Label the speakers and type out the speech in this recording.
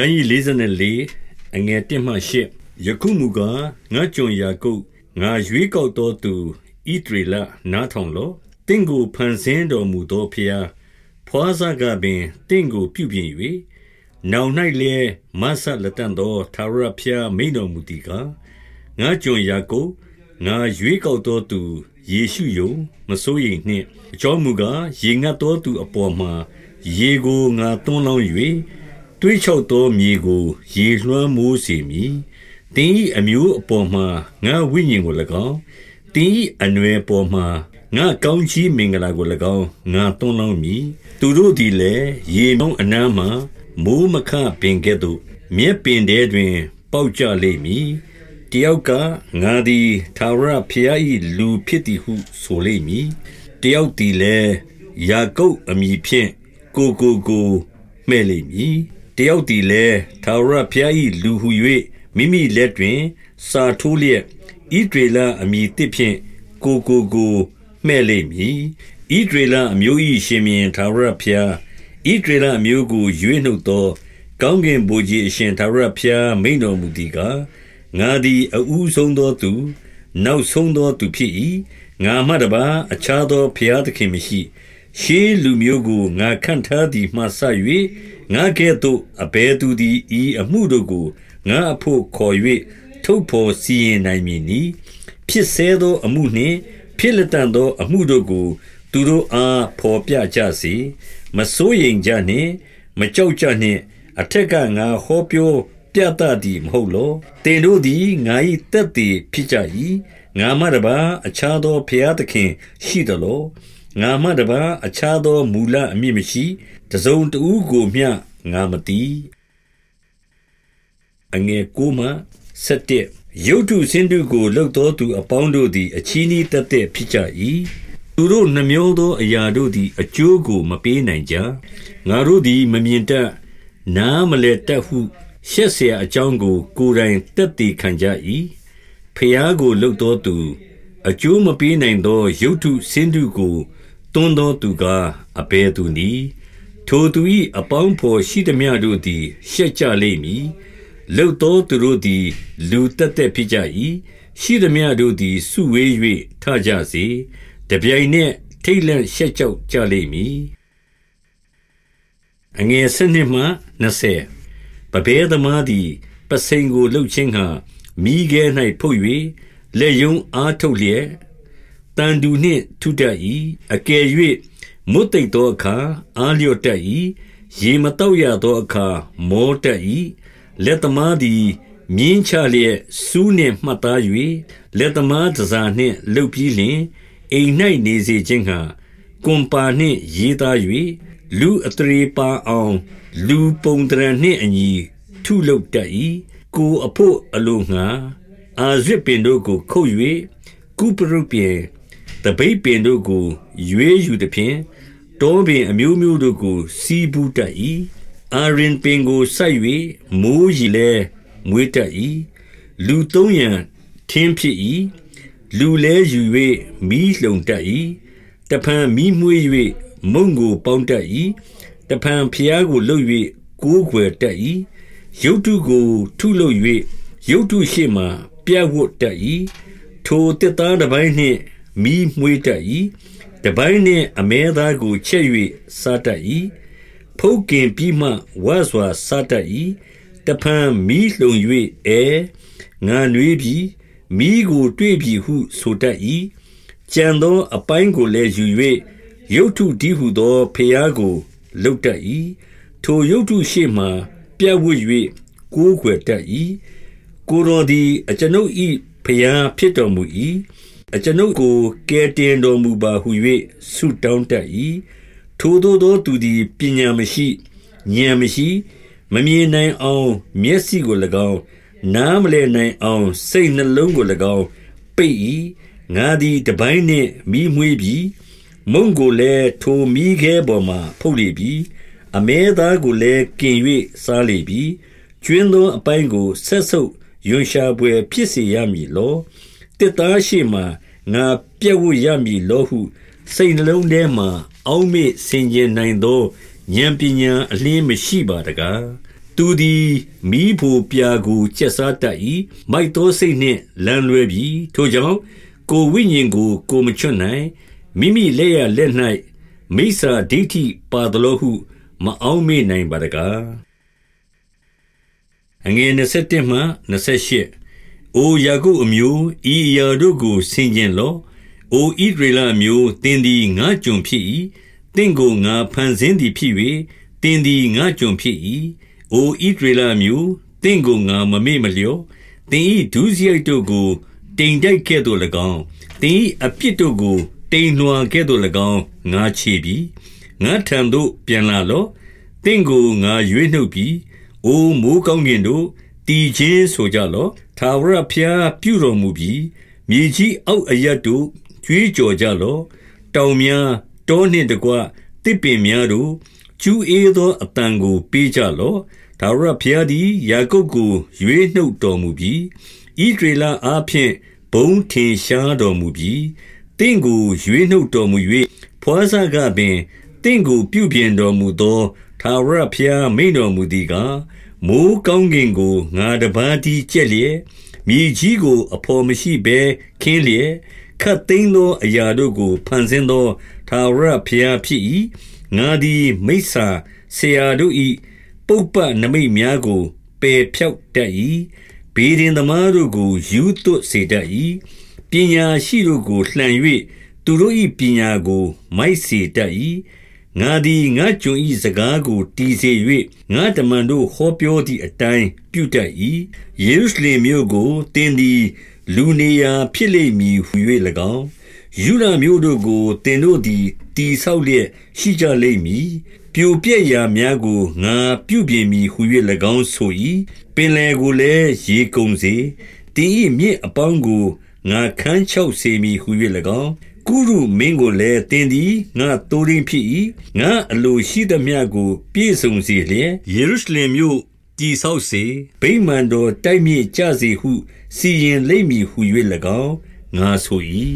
Speaker 1: ခန်းကြီး44အငယ်1မှ8ယခုမူကားငါကြုံယာကုတ်ငါရွေးကောက်တော်သူဣဒရေလနားထောင်လောတင့်ကိုဖန်ဆင်းတော်မူသောဖျားဖွာစားကပင်တင့်ကိုပြုပြင်၍နောင်၌လည်းမဆလက်တန်သောသာရဖျားမိန်တော်မူသည်ကားငါကြုံယာကုတ်ငါရွေးကောက်တော်သူယေရှုယုံမစိုးရိမ်နှင့်အကြောင်းမူကားရေငတ်တော်သူအပေါ်မှာရေကိုငါသွန်းလောင်း၍ တွေးချောက်သောမြေကို ရေလွှမ်းမိုးစေမည်။သင်၏အမျိုးအပေါ်မှာငါဝိညာဉ်ကို၎င်း၊သင်၏အနွယ်ပေါ်မှာငါကောင်းကြီးမင်္ဂလာကို၎င်းငါသွန်းလောင်းမည်။သူတို့သည်လည်းရေမြောင်းအနားမှာမိုဃ်းမခပင်ကဲ့သို့မြက်ပင်ထဲတွင် ပေါက်ကြလိမ့်မည်။တယောက်က၊ငါသည်ထာဝရဘုရား၏လူဖြစ်သည်ဟုဆိုလိမ့်မည်။တယောက်သည်လည်း၊ယာကုပ်အမည်ဖြင့်ကိုယ်ကိုကိုယ်မှည့်လိမ့်မည် တယောက်သည်လည်းထာဝရဘုရား၏လူဟု၍မိမိလက်တွင် စာထိုးလျက်ဣဒရေလအမည်တစ်ဖြင့်ကိုကိုကိုမှဲ့လိမ့်မည်ဣဒရေလအမျိုး၏ရှင်မြင်းထာဝရဘုရားဣဒရေလအမျိုးကိုရွေးနှုတ်သော ကောင်းကင်ဘုရားအရှင်ထာဝရဘုရားမိန်တော်မူသည်ကားငါသည်အဦးဆုံးသောသူ နောက်ဆုံးသောသူဖြစ်၏ငါမှတပါအခြားသောဘုရားသခင်မရှိရှေးလူမျိုးကိုငါခန့်ထားသည်မှဆ၍ ငါကဲ့သို့အဘယ်သူသည်ဤအမှုတို့ကိုငါအဖို့ခေါ်၍ထုတ်ဖော်စီရင်နိုင်မည်နီဖြစ်ဆဲသောအမှုနှင့် ဖြစ်လက်တန်သောအမှုတို့ကို သူတို့အားဖော်ပြကြစေမစိုးရိမ်ကြနှင့် မကြောက်ကြနှင့် အထက်ကငါဟောပြောပြတတ်သည်မဟုတ်လောတင်တို့သည်ငါ၏တက်သည်ဖြစ်ကြ၏ငါမှတပါအခြားသောဘုရားသခင်ရှိသလောငါမှတပါအခြားသောမူလအမည်မရှိ တစုံတဦးကိုမျှငါမသိအငယ်ကိုမှ7ရုတ်ထုစင်းတုကိုလှုပ်တော်သူအပေါင်းတို့သည် အချီးနှီးတက်တဲ့ဖြစ်ကြ၏သူတို့နှမျောသောအရာတို့သည် အကျိုးကိုမပေးနိုင်ကြငါတို့သည်မမြင်တတ်နားမလဲတတ်ဟုရှက်เสียအကြောင်းကို ကိုယ်တိုင်တက်တည်ခံကြ၏ဖျားကိုလှုပ်တော်သူအကျိုးမပေးနိုင်သောရုတ်ထုစင်းတုကိုတွန်းသောသူကားအဘယ်သူနည်း ထိုသူ၏အပေါင်းဖော်ရှိသမျှတို့သည် ရှက်ကြလိမ့်မည်လှုပ်သောသူတို့သည် လူတက်တက်ဖြစ်ကြ၏ရှိသမျှတို့သည်စုဝေး၍ထကြစေတပြိုင်နက်ထိတ်လန့်ရှက်ကြောက်ကြလိမ့်မည်အငယ်စနစ်မှ20ပပဲသမားသည်ပစိန်ကိုလှုပ်ခြင်းဟာမိခဲ၌ဖုတ်၍လက်ယုံအားထုတ်လျက်တန်တူနှင့်ထုတတ်၏အကယ်၍ မွတ်သိပ်သောအခါ အားလျော့တတ်၏ရေမတော့ရသောအခါ မောတတ်၏လက်သမားသည် မြင်းချလျက်စူးနှင့်မှတ်သား၍လက်သမားတစားနှင့်လှုပ်ပြီးလျင် အိမ်၌နေစေခြင်းဟာကွန်ပါနှင့်ရေးသား၍လူအတရေပါအောင် လူပုံတရံနှင့်အညီ ထုလုပ်တတ်၏ကိုအဖို့အလိုငှာအာဇစ်ပင်တို့ကို ခုတ်၍ကုပရုပြင်တပိတ်ပင်တို့ကို ရွေးယူသည်ဖြင့် တောပင်အမျိုးမျိုးတို့ကို စီးပူးတတ်၏အာရင်ပင်ကိုဆိုက်၍မိုးရီလဲမွေးတတ်၏လူသုံးရန်ထင်းဖြစ်၏လူလဲယူ၍မီးလှုံတတ်၏တဖန်မီးမွေး၍မုံကိုပေါင်းတတ်၏တဖန်ဖျားကိုလှုပ်၍ကိုးကွယ်တတ်၏ရုတ်တုကို ထုလုပ်၍ရုတ်တုရှိမှပြတ်ဝတ်တတ်၏ထိုတစ်သားတစ်ပိုင်းနှင့်မီးမွေးတတ်၏ တပိုင်းနှင့်အမဲသားကိုချက်၍စားတတ်၏ဖုတ်ကင်ပြီးမှဝါစွာစားတတ်၏တဖန်မီးလှုံ၍အဲငါနွေးပြီးမီးကိုတွေ့ပြီဟုဆိုတတ်၏ကြံသောအပိုင်းကိုလည်းယူ၍ရုတ်ထုဒီဟုသောဖျားကိုလှုပ်တတ်၏ထိုရုတ်ထုရှိမှပြတ်ဝတ်၍ကိုးကွယ်တတ်၏ကိုတော်သည်အကျွန်ုပ်၏ဖျားဖြစ်တော်မူ၏ အကျွန်ုပ်ကိုကယ်တင်တော်မူပါဟု၍ဆုတောင်းတတ်၏ထိုသို့သောသူသည်ပညာမရှိဉာဏ်မရှိမမြင်နိုင်အောင်မျက်စိကို၎င်းနားမလည်နိုင်အောင်စိတ်နှလုံးကို၎င်းပိတ်၏ငါသည်တပိုင်းနှင့်မိမွေးပြီးမုံကိုလည်းထိုမိခဲပေါ်မှဖုတ်လေပြီအမဲသားကိုလည်းကင်၍စားလေပြီကျွင်းသောအပိုင်းကိုဆက်ဆုပ်ယွန်ရှာပွဲဖြစ်စေရမည်လော တစ်သားရှိမှငါပြက်ဝတ်ရမည်လောဟု စိတ်နှလုံးထဲမှအောက်မေ့ဆင်ခြင်နိုင်သောဉာဏ်ပညာအလင်းမရှိပါတကားသူသည်မီးဖိုပြာကိုကျက်စားတတ်၏မိုက်သောစိတ်နှင့်လမ်းလွဲပြီထိုကြောင့်ကိုဝိညာဉ်ကိုကိုမချွတ်နိုင်မိမိလက်ရလက်၌မိစ္ဆာဒိဋ္ဌိပါသလိုဟုမအောင်မေ့နိုင်ပါတကားအငယ်27မှ28 အိုယာကုပ်အမျိုး ဤအရာတို့ကို ဆင်ခြင်လော့ အိုဣဒရေလအမျိုးတင်းသည် ငါကြုံဖြစ်၏တင့်ကို ငါဖန်ဆင်းသည်ဖြစ်၍တင်းသည် ငါကြုံဖြစ်၏အိုဣဒရေလအမျိုးတင့်ကို ငါမမေ့မလျော့တင်းဤဒုစရိုက်တို့ကို တိမ်တိုက်ကဲ့သို့၎င်းတင်းဤအပြစ်တို့ကို တိမ်လွှာကဲ့သို့၎င်း ငါခြေပြီ ငါထံသို့ ပြန်လာလော့တင့်ကို ငါရွေးနှုတ်ပြီ အိုမိုးကောင်းကင်တို့ တည်ခြင်းဆိုကြလော့ထာဝရဘုရားပြုတော်မူပြီမြေကြီးအောက်အရတ်တို့ကြွေးကြော်ကြလော့တောင်များတောနှင့်တကွတစ်ပင်များတို့ကျူးအေးသောအတန်ကိုပေးကြလော့ဒါဝရဘုရားသည်ယာကုပ်ကိုရွေးနှုတ်တော်မူပြီးဣဒရေလအားဖြင့်ဘုံထင်ရှားတော်မူပြီးတင့်ကိုရွေးနှုတ်တော်မူ၍ဖွာစားကပင်တင့်ကိုပြုပြင်တော်မူသောသာဝရဘုရားမိန်တော်မူသည်ကား မိုးကောင်းကင်ကိုငါတပါးတီးကျက်လျက်မြေကြီးကိုအဖော်မရှိဘဲခင်းလျက်ခတ်သိမ်းသောအရာတို့ကိုဖန်ဆင်းသောသာဝရဘုရားဖြစ်၏ငါသည်မိစ္ဆာဆရာတို့၏ပုပ္ပနမိတ်များကိုပယ်ဖြောက်တတ်၏ဘေးရင်သမားတို့ကိုယူသွတ်စေတတ်၏ပညာရှိတို့ကိုလှန်၍သူတို့၏ပညာကိုမိုက်စေတတ်၏ ငါသည်ငါကျွန်၏စကားကိုတီးစေ၍ငါတမန်တို့ဟောပြောသည့်အတိုင်းပြုတတ်၏ယေရုရှလင်မြို့ကိုတင်းသည် လူနေရာဖြစ်လိမ့်မည်ဟု၍၎င်းယူဒမျိုးတို့ကိုတင်တို့သည်တီဆောက်လျက်ရှိကြလိမ့်မည်ပြိုပြက်ရာများကိုငါပြုပြင်မည်ဟု၍၎င်းဆို၏ပင်လယ်ကိုလည်းရေကုန်စေတင်း၏မြင့်အပေါင်းကိုငါခန်းချောက်စေမည်ဟု၍၎င်း ကုရုမင်းကိုလည်းတင်းသည်ငါတိုးရင်းဖြစ်၏ငါအလိုရှိသမျှကို ပြည့်စုံစေလျက်ယေရုရှလင်မြို့တည်ဆောက်စေဗိမာန်တော်တိုက်မြစ်ကြစေဟု စီရင်လိမ့်မည်ဟု၍၎င်းငါဆို၏